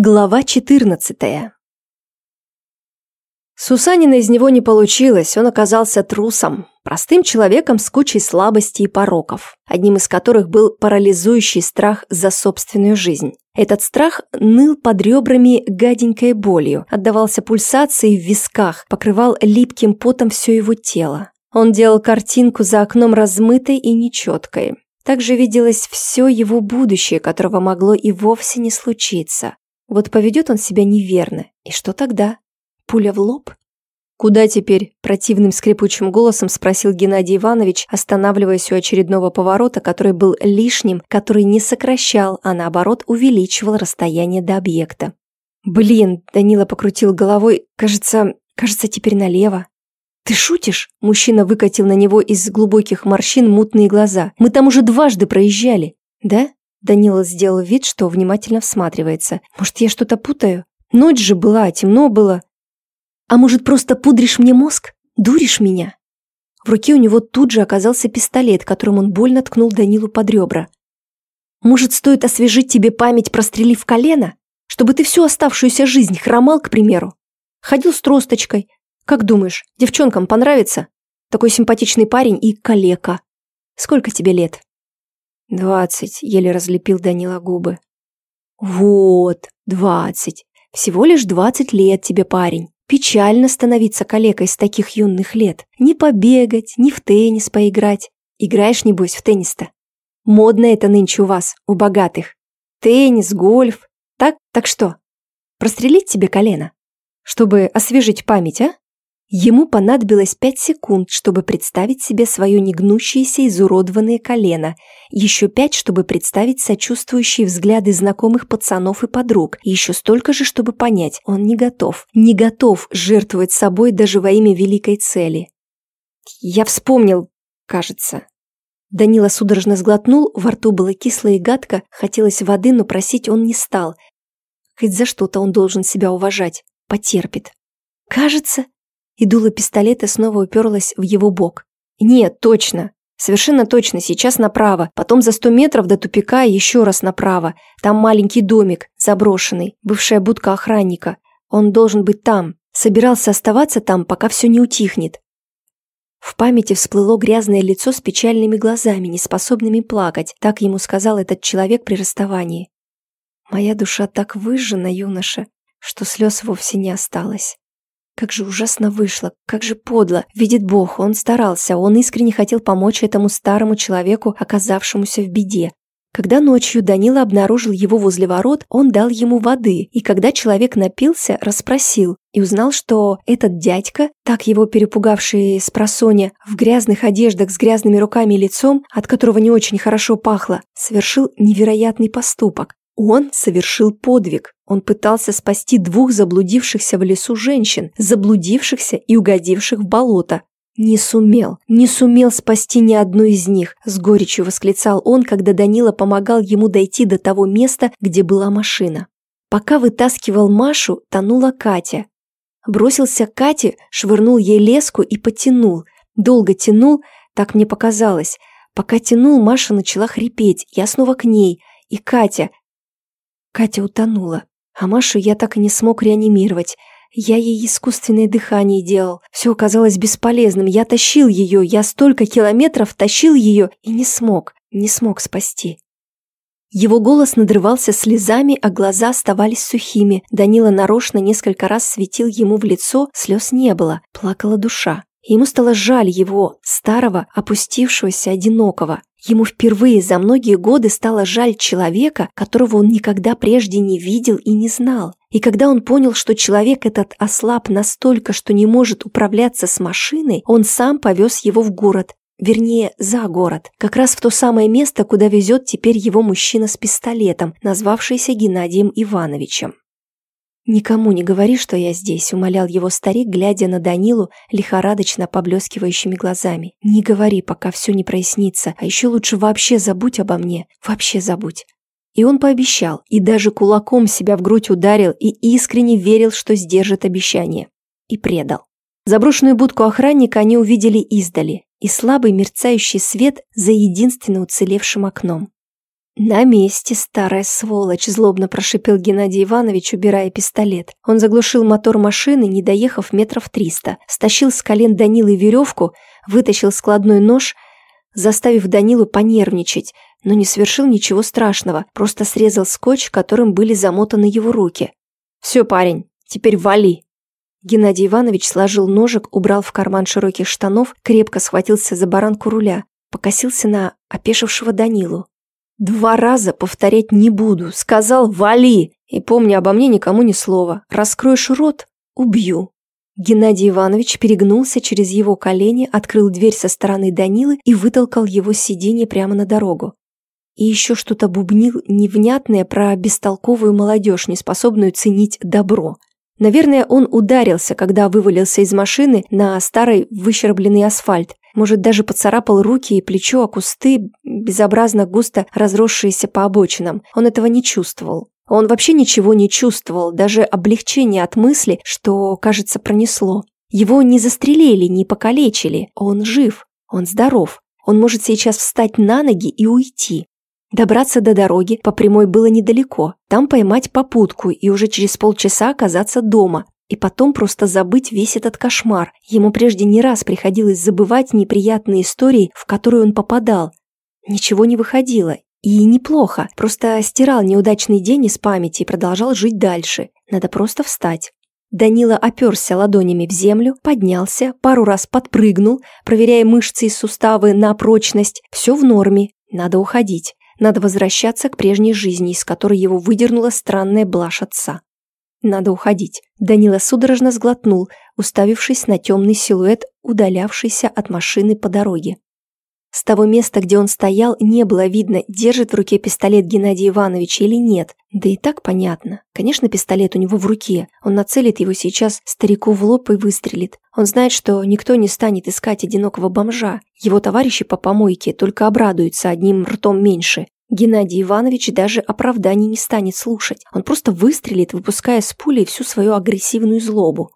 Глава 14 Сусанина из него не получилось, он оказался трусом, простым человеком с кучей слабостей и пороков, одним из которых был парализующий страх за собственную жизнь. Этот страх ныл под ребрами гаденькой болью, отдавался пульсацией в висках, покрывал липким потом все его тело. Он делал картинку за окном размытой и нечеткой. Также виделось все его будущее, которого могло и вовсе не случиться. Вот поведет он себя неверно, и что тогда? Пуля в лоб? «Куда теперь?» – противным скрипучим голосом спросил Геннадий Иванович, останавливаясь у очередного поворота, который был лишним, который не сокращал, а наоборот увеличивал расстояние до объекта. «Блин!» – Данила покрутил головой. «Кажется, кажется, теперь налево». «Ты шутишь?» – мужчина выкатил на него из глубоких морщин мутные глаза. «Мы там уже дважды проезжали». «Да?» Данила сделал вид, что внимательно всматривается. «Может, я что-то путаю? Ночь же была, темно было. А может, просто пудришь мне мозг? Дуришь меня?» В руке у него тут же оказался пистолет, которым он больно ткнул Данилу под ребра. «Может, стоит освежить тебе память, прострелив колено? Чтобы ты всю оставшуюся жизнь хромал, к примеру? Ходил с тросточкой. Как думаешь, девчонкам понравится? Такой симпатичный парень и калека. Сколько тебе лет?» «Двадцать», — еле разлепил Данила губы. «Вот, двадцать. Всего лишь двадцать лет тебе, парень. Печально становиться калекой с таких юных лет. Не побегать, не в теннис поиграть. Играешь, небось, в теннис-то? Модно это нынче у вас, у богатых. Теннис, гольф. Так, так что? Прострелить тебе колено? Чтобы освежить память, а? Ему понадобилось пять секунд, чтобы представить себе свое негнущееся изуродованное колено, еще пять, чтобы представить сочувствующие взгляды знакомых пацанов и подруг, и еще столько же, чтобы понять, он не готов, не готов жертвовать собой даже во имя великой цели. «Я вспомнил, кажется». Данила судорожно сглотнул, во рту было кисло и гадко, хотелось воды, но просить он не стал. Хоть за что-то он должен себя уважать, потерпит. «Кажется», и дуло пистолета снова уперлось в его бок. «Нет, точно. Совершенно точно. Сейчас направо. Потом за сто метров до тупика еще раз направо. Там маленький домик, заброшенный. Бывшая будка охранника. Он должен быть там. Собирался оставаться там, пока все не утихнет. В памяти всплыло грязное лицо с печальными глазами, неспособными плакать, так ему сказал этот человек при расставании. Моя душа так выжжена, юноша, что слез вовсе не осталось. Как же ужасно вышло, как же подло. Видит Бог, он старался, он искренне хотел помочь этому старому человеку, оказавшемуся в беде. Когда ночью Данила обнаружил его возле ворот, он дал ему воды, и когда человек напился, расспросил и узнал, что этот дядька, так его перепугавший с просоня, в грязных одеждах с грязными руками и лицом, от которого не очень хорошо пахло, совершил невероятный поступок. Он совершил подвиг. Он пытался спасти двух заблудившихся в лесу женщин, заблудившихся и угодивших в болото. Не сумел, не сумел спасти ни одну из них, с горечью восклицал он, когда Данила помогал ему дойти до того места, где была машина. Пока вытаскивал Машу, тонула Катя. Бросился к Кате, швырнул ей леску и потянул. Долго тянул, так мне показалось. Пока тянул, Маша начала хрипеть, я снова к ней. И Катя, Катя утонула, а Машу я так и не смог реанимировать. Я ей искусственное дыхание делал. Все оказалось бесполезным. Я тащил ее, я столько километров тащил ее и не смог, не смог спасти. Его голос надрывался слезами, а глаза оставались сухими. Данила нарочно несколько раз светил ему в лицо, слез не было, плакала душа. Ему стало жаль его, старого, опустившегося, одинокого. Ему впервые за многие годы стало жаль человека, которого он никогда прежде не видел и не знал. И когда он понял, что человек этот ослаб настолько, что не может управляться с машиной, он сам повез его в город, вернее, за город, как раз в то самое место, куда везет теперь его мужчина с пистолетом, назвавшийся Геннадием Ивановичем. «Никому не говори, что я здесь», — умолял его старик, глядя на Данилу лихорадочно поблескивающими глазами. «Не говори, пока все не прояснится, а еще лучше вообще забудь обо мне, вообще забудь». И он пообещал, и даже кулаком себя в грудь ударил и искренне верил, что сдержит обещание. И предал. Заброшенную будку охранника они увидели издали, и слабый мерцающий свет за единственно уцелевшим окном. «На месте, старая сволочь!» – злобно прошипел Геннадий Иванович, убирая пистолет. Он заглушил мотор машины, не доехав метров триста, стащил с колен Данилы веревку, вытащил складной нож, заставив Данилу понервничать, но не совершил ничего страшного, просто срезал скотч, которым были замотаны его руки. «Все, парень, теперь вали!» Геннадий Иванович сложил ножик, убрал в карман широких штанов, крепко схватился за баранку руля, покосился на опешившего Данилу. «Два раза повторять не буду. Сказал, вали! И помни обо мне никому ни слова. Раскроешь рот – убью». Геннадий Иванович перегнулся через его колени, открыл дверь со стороны Данилы и вытолкал его с сиденья прямо на дорогу. И еще что-то бубнил невнятное про бестолковую молодежь, неспособную ценить добро. Наверное, он ударился, когда вывалился из машины на старый выщербленный асфальт, может, даже поцарапал руки и плечо о кусты, безобразно густо разросшиеся по обочинам. Он этого не чувствовал. Он вообще ничего не чувствовал, даже облегчение от мысли, что, кажется, пронесло. Его не застрелили, не покалечили. Он жив, он здоров. Он может сейчас встать на ноги и уйти. Добраться до дороги по прямой было недалеко. Там поймать попутку и уже через полчаса оказаться дома, и потом просто забыть весь этот кошмар. Ему прежде не раз приходилось забывать неприятные истории, в которые он попадал. Ничего не выходило. И неплохо, просто стирал неудачный день из памяти и продолжал жить дальше. Надо просто встать. Данила оперся ладонями в землю, поднялся, пару раз подпрыгнул, проверяя мышцы и суставы на прочность. Все в норме, надо уходить. Надо возвращаться к прежней жизни, из которой его выдернула странная блажь отца. Надо уходить. Данила судорожно сглотнул, уставившись на темный силуэт, удалявшийся от машины по дороге. С того места, где он стоял, не было видно, держит в руке пистолет Геннадий Иванович или нет. Да и так понятно. Конечно, пистолет у него в руке. Он нацелит его сейчас старику в лоб и выстрелит. Он знает, что никто не станет искать одинокого бомжа. Его товарищи по помойке только обрадуются одним ртом меньше. Геннадий Иванович даже оправданий не станет слушать. Он просто выстрелит, выпуская с пулей всю свою агрессивную злобу.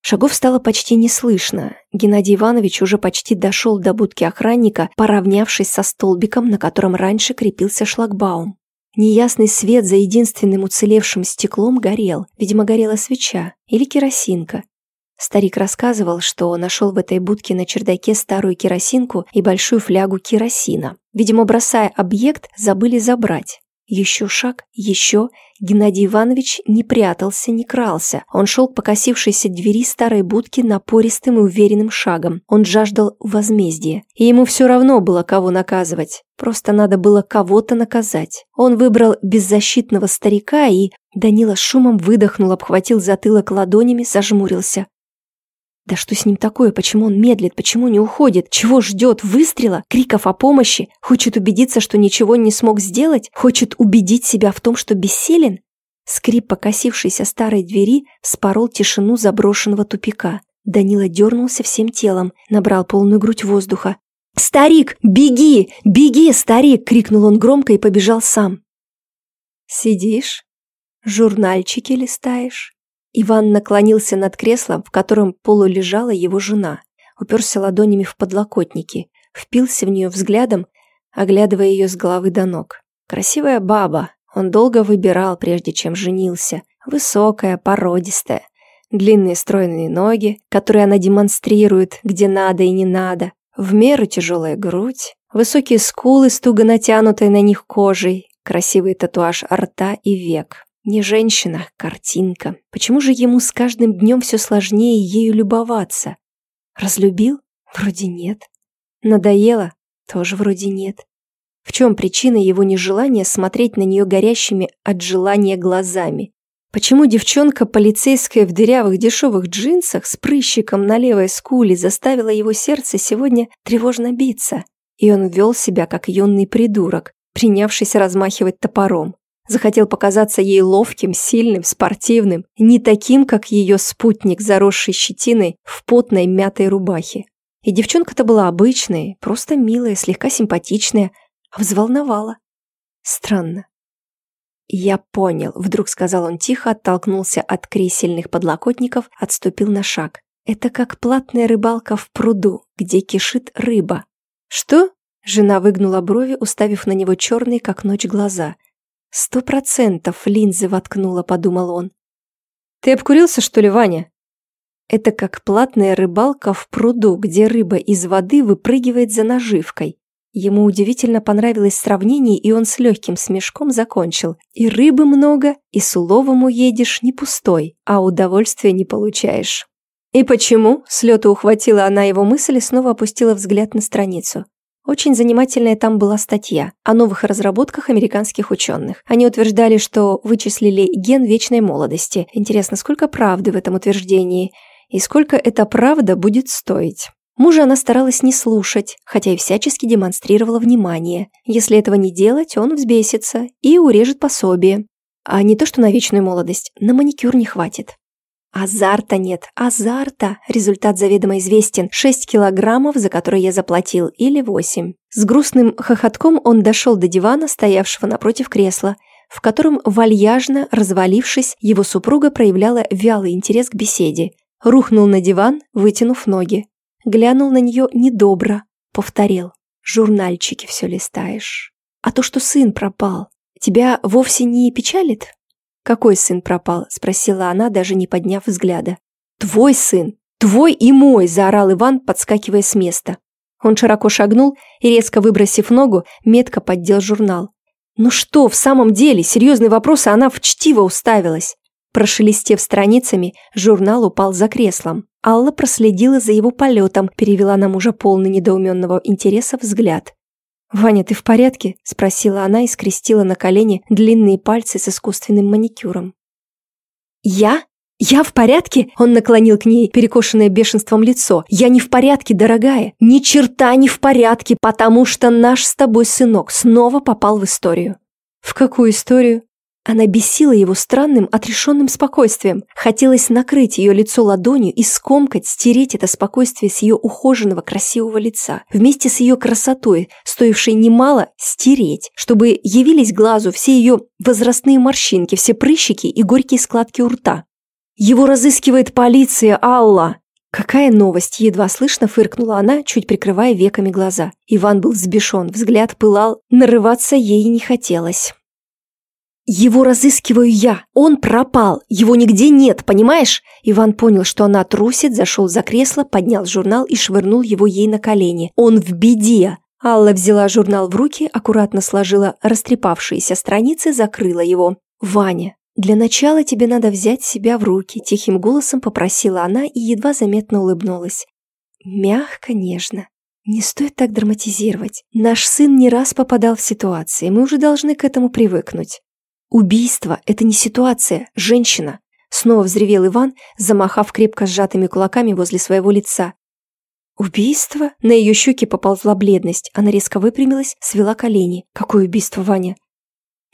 Шагов стало почти не слышно. Геннадий Иванович уже почти дошел до будки охранника, поравнявшись со столбиком, на котором раньше крепился шлагбаум. Неясный свет за единственным уцелевшим стеклом горел. Видимо, горела свеча или керосинка. Старик рассказывал, что нашел в этой будке на чердаке старую керосинку и большую флягу керосина. Видимо, бросая объект, забыли забрать. Еще шаг, еще. Геннадий Иванович не прятался, не крался. Он шел к покосившейся двери старой будки напористым и уверенным шагом. Он жаждал возмездия. И ему все равно было, кого наказывать. Просто надо было кого-то наказать. Он выбрал беззащитного старика и... Данила шумом выдохнул, обхватил затылок ладонями, зажмурился. Да что с ним такое? Почему он медлит? Почему не уходит? Чего ждет? Выстрела? Криков о помощи? Хочет убедиться, что ничего не смог сделать? Хочет убедить себя в том, что бессилен? Скрип покосившейся старой двери спорол тишину заброшенного тупика. Данила дернулся всем телом, набрал полную грудь воздуха. «Старик, беги! Беги, старик!» — крикнул он громко и побежал сам. «Сидишь? Журнальчики листаешь?» Иван наклонился над креслом, в котором полулежала его жена, уперся ладонями в подлокотники, впился в нее взглядом, оглядывая ее с головы до ног. Красивая баба, он долго выбирал, прежде чем женился. Высокая, породистая, длинные стройные ноги, которые она демонстрирует, где надо и не надо, в меру тяжелая грудь, высокие скулы с туго натянутой на них кожей, красивый татуаж рта и век. Не женщина, картинка. Почему же ему с каждым днем все сложнее ею любоваться? Разлюбил? Вроде нет. Надоело? Тоже вроде нет. В чем причина его нежелания смотреть на нее горящими от желания глазами? Почему девчонка полицейская в дырявых дешевых джинсах с прыщиком на левой скуле заставила его сердце сегодня тревожно биться? И он вел себя как юный придурок, принявшись размахивать топором. Захотел показаться ей ловким, сильным, спортивным, не таким, как ее спутник, заросший щетиной в потной мятой рубахе. И девчонка-то была обычная, просто милая, слегка симпатичная, а взволновала. Странно. «Я понял», — вдруг сказал он тихо, оттолкнулся от кресельных подлокотников, отступил на шаг. «Это как платная рыбалка в пруду, где кишит рыба». «Что?» Жена выгнула брови, уставив на него черные, как ночь, глаза. «Сто процентов линзы воткнула», — подумал он. «Ты обкурился, что ли, Ваня?» Это как платная рыбалка в пруду, где рыба из воды выпрыгивает за наживкой. Ему удивительно понравилось сравнение, и он с легким смешком закончил. И рыбы много, и с уловом уедешь не пустой, а удовольствия не получаешь. «И почему?» – с лету ухватила она его мысль и снова опустила взгляд на страницу. Очень занимательная там была статья о новых разработках американских ученых. Они утверждали, что вычислили ген вечной молодости. Интересно, сколько правды в этом утверждении? И сколько эта правда будет стоить? Мужа она старалась не слушать, хотя и всячески демонстрировала внимание. Если этого не делать, он взбесится и урежет пособие. А не то что на вечную молодость, на маникюр не хватит. Азарта нет, азарта. Результат заведомо известен. 6 килограммов, за которые я заплатил, или 8. С грустным хохотком он дошел до дивана, стоявшего напротив кресла, в котором, вальяжно развалившись, его супруга проявляла вялый интерес к беседе. Рухнул на диван, вытянув ноги. Глянул на нее недобро, повторил. «Журнальчики все листаешь. А то, что сын пропал, тебя вовсе не печалит?» «Какой сын пропал?» – спросила она, даже не подняв взгляда. «Твой сын! Твой и мой!» – заорал Иван, подскакивая с места. Он широко шагнул и, резко выбросив ногу, метко поддел журнал. «Ну что, в самом деле, серьезный вопрос, а она в чтиво уставилась!» Прошелестев страницами, журнал упал за креслом. Алла проследила за его полетом, перевела на мужа полный недоуменного интереса взгляд. «Ваня, ты в порядке?» – спросила она и скрестила на колени длинные пальцы с искусственным маникюром. «Я? Я в порядке?» – он наклонил к ней перекошенное бешенством лицо. «Я не в порядке, дорогая. Ни черта не в порядке, потому что наш с тобой сынок снова попал в историю». «В какую историю?» Она бесила его странным, отрешенным спокойствием. Хотелось накрыть ее лицо ладонью и скомкать, стереть это спокойствие с ее ухоженного, красивого лица. Вместе с ее красотой, стоившей немало, стереть, чтобы явились глазу все ее возрастные морщинки, все прыщики и горькие складки у рта. «Его разыскивает полиция, Алла!» «Какая новость!» – едва слышно фыркнула она, чуть прикрывая веками глаза. Иван был взбешен, взгляд пылал, нарываться ей не хотелось. «Его разыскиваю я. Он пропал. Его нигде нет, понимаешь?» Иван понял, что она трусит, зашел за кресло, поднял журнал и швырнул его ей на колени. «Он в беде!» Алла взяла журнал в руки, аккуратно сложила растрепавшиеся страницы, закрыла его. «Ваня, для начала тебе надо взять себя в руки», – тихим голосом попросила она и едва заметно улыбнулась. Мягко, нежно. Не стоит так драматизировать. Наш сын не раз попадал в ситуации, мы уже должны к этому привыкнуть. «Убийство – это не ситуация, женщина!» Снова взревел Иван, замахав крепко сжатыми кулаками возле своего лица. «Убийство?» На ее щеки поползла бледность. Она резко выпрямилась, свела колени. «Какое убийство, Ваня?»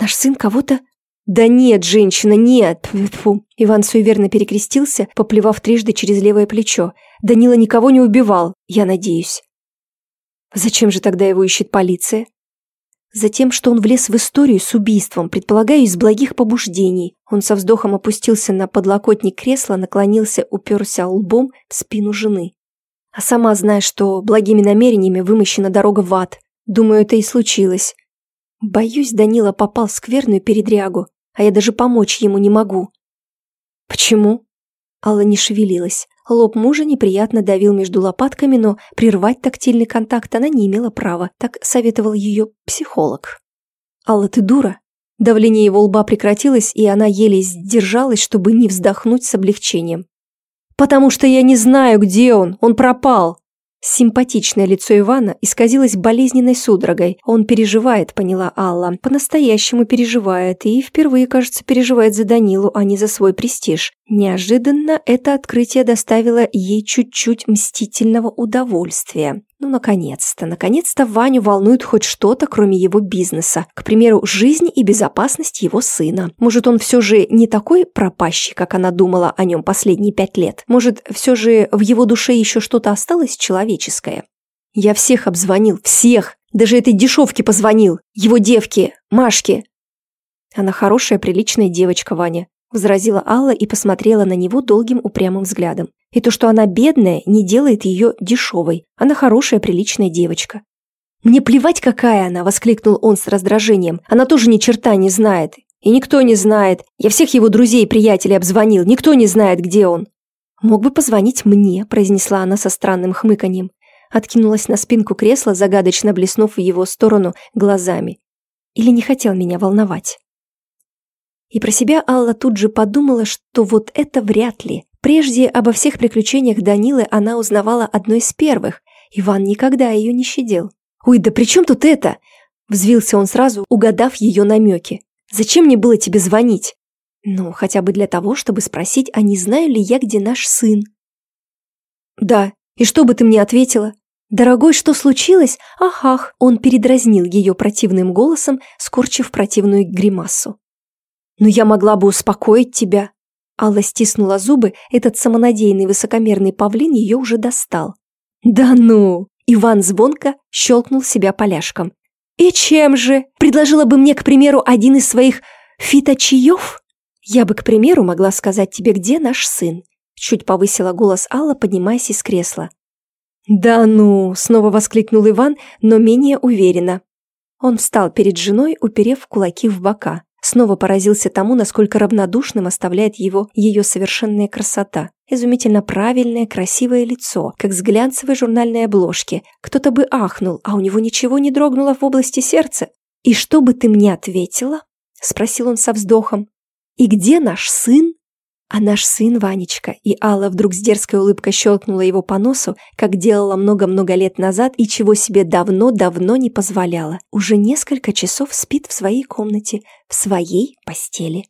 «Наш сын кого-то...» «Да нет, женщина, нет!» Фу. Иван суеверно перекрестился, поплевав трижды через левое плечо. «Данила никого не убивал, я надеюсь». «Зачем же тогда его ищет полиция?» Затем, что он влез в историю с убийством, предполагаю, из благих побуждений. Он со вздохом опустился на подлокотник кресла, наклонился, уперся лбом в спину жены. А сама зная, что благими намерениями вымощена дорога в ад. Думаю, это и случилось. Боюсь, Данила попал в скверную передрягу, а я даже помочь ему не могу. Почему? Алла не шевелилась. Лоб мужа неприятно давил между лопатками, но прервать тактильный контакт она не имела права, так советовал ее психолог. «Алла, ты дура?» Давление его лба прекратилось, и она еле сдержалась, чтобы не вздохнуть с облегчением. «Потому что я не знаю, где он, он пропал!» Симпатичное лицо Ивана исказилось болезненной судорогой. Он переживает, поняла Алла. По-настоящему переживает. И впервые, кажется, переживает за Данилу, а не за свой престиж. Неожиданно это открытие доставило ей чуть-чуть мстительного удовольствия. Ну, наконец-то, наконец-то Ваню волнует хоть что-то, кроме его бизнеса. К примеру, жизнь и безопасность его сына. Может, он все же не такой пропащий, как она думала о нем последние пять лет? Может, все же в его душе еще что-то осталось человеческое? Я всех обзвонил, всех! Даже этой дешевке позвонил, его девке, Машке. Она хорошая, приличная девочка, Ваня возразила Алла и посмотрела на него долгим упрямым взглядом. И то, что она бедная, не делает ее дешевой. Она хорошая, приличная девочка. «Мне плевать, какая она!» – воскликнул он с раздражением. «Она тоже ни черта не знает. И никто не знает. Я всех его друзей и приятелей обзвонил. Никто не знает, где он». «Мог бы позвонить мне», – произнесла она со странным хмыканьем. Откинулась на спинку кресла, загадочно блеснув в его сторону глазами. Или не хотел меня волновать. И про себя Алла тут же подумала, что вот это вряд ли. Прежде обо всех приключениях Данилы она узнавала одной из первых. Иван никогда ее не щадил. «Ой, да при чем тут это?» Взвился он сразу, угадав ее намеки. «Зачем мне было тебе звонить?» «Ну, хотя бы для того, чтобы спросить, а не знаю ли я, где наш сын?» «Да, и что бы ты мне ответила?» «Дорогой, что случилось? Ах-ах!» Он передразнил ее противным голосом, скорчив противную гримасу. «Но я могла бы успокоить тебя!» Алла стиснула зубы, этот самонадеянный высокомерный павлин ее уже достал. «Да ну!» Иван звонко щелкнул себя поляшком. «И чем же? Предложила бы мне, к примеру, один из своих фиточаев? Я бы, к примеру, могла сказать тебе, где наш сын». Чуть повысила голос Алла, поднимаясь из кресла. «Да ну!» — снова воскликнул Иван, но менее уверенно. Он встал перед женой, уперев кулаки в бока. Снова поразился тому, насколько равнодушным оставляет его ее совершенная красота. Изумительно правильное, красивое лицо, как с глянцевой журнальной обложки. Кто-то бы ахнул, а у него ничего не дрогнуло в области сердца. «И что бы ты мне ответила?» – спросил он со вздохом. «И где наш сын?» А наш сын Ванечка, и Алла вдруг с дерзкой улыбкой щелкнула его по носу, как делала много-много лет назад и чего себе давно-давно не позволяла. Уже несколько часов спит в своей комнате, в своей постели.